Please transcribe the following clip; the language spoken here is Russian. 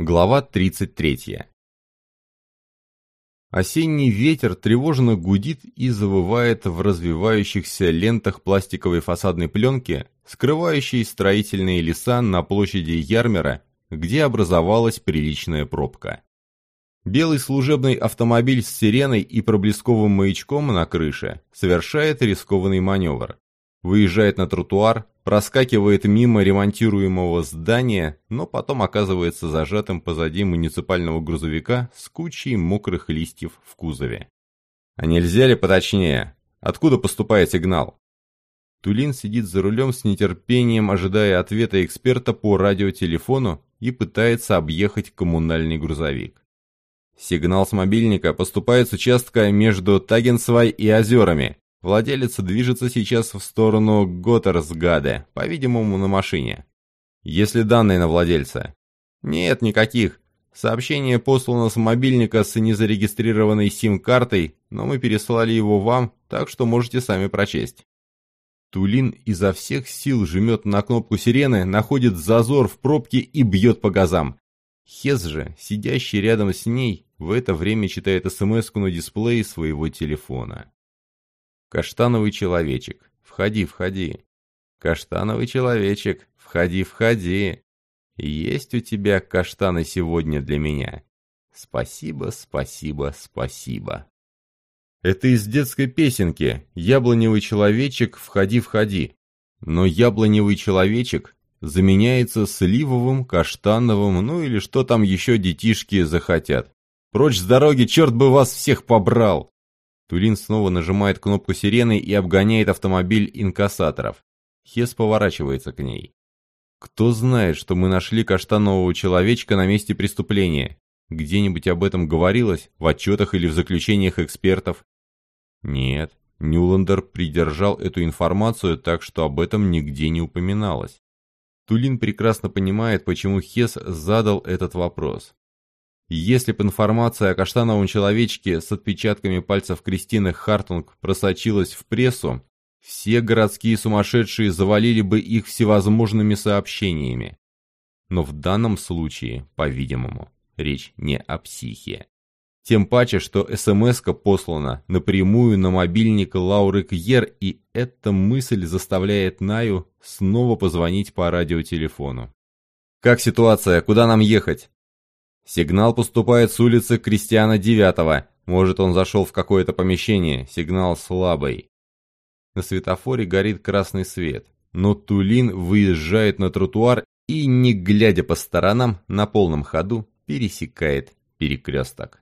Глава 33. Осенний ветер тревожно гудит и завывает в развивающихся лентах пластиковой фасадной пленки, скрывающей строительные леса на площади Ярмера, где образовалась приличная пробка. Белый служебный автомобиль с сиреной и проблесковым маячком на крыше совершает рискованный маневр. Выезжает на тротуар, проскакивает мимо ремонтируемого здания, но потом оказывается зажатым позади муниципального грузовика с кучей мокрых листьев в кузове. А нельзя ли поточнее? Откуда поступает сигнал? Тулин сидит за рулем с нетерпением, ожидая ответа эксперта по радиотелефону и пытается объехать коммунальный грузовик. Сигнал с мобильника поступает с участка между Тагенсвай и озерами, Владелец движется сейчас в сторону Готтерсгаде, по-видимому, на машине. Есть ли данные на владельца? Нет, никаких. Сообщение послано с мобильника с незарегистрированной сим-картой, но мы переслали его вам, так что можете сами прочесть. Тулин изо всех сил жмет на кнопку сирены, находит зазор в пробке и бьет по газам. Хез же, сидящий рядом с ней, в это время читает смс на дисплее своего телефона. Каштановый человечек, входи, входи. Каштановый человечек, входи, входи. Есть у тебя каштаны сегодня для меня. Спасибо, спасибо, спасибо. Это из детской песенки «Яблоневый человечек, входи, входи». Но яблоневый человечек заменяется сливовым, каштановым, ну или что там еще детишки захотят. Прочь с дороги, черт бы вас всех побрал! Тулин снова нажимает кнопку сирены и обгоняет автомобиль инкассаторов. Хес поворачивается к ней. «Кто знает, что мы нашли каштанового человечка на месте преступления? Где-нибудь об этом говорилось, в отчетах или в заключениях экспертов?» «Нет, Нюландер придержал эту информацию так, что об этом нигде не упоминалось. Тулин прекрасно понимает, почему Хес задал этот вопрос. Если бы информация о каштановом человечке с отпечатками пальцев Кристины Хартунг просочилась в прессу, все городские сумасшедшие завалили бы их всевозможными сообщениями. Но в данном случае, по-видимому, речь не о психе. Тем паче, что СМС-ка послана напрямую на мобильник Лауры Кьер, и эта мысль заставляет Наю снова позвонить по радиотелефону. «Как ситуация? Куда нам ехать?» Сигнал поступает с улицы Кристиана Девятого. Может, он зашел в какое-то помещение. Сигнал слабый. На светофоре горит красный свет. Но Тулин выезжает на тротуар и, не глядя по сторонам, на полном ходу пересекает перекресток.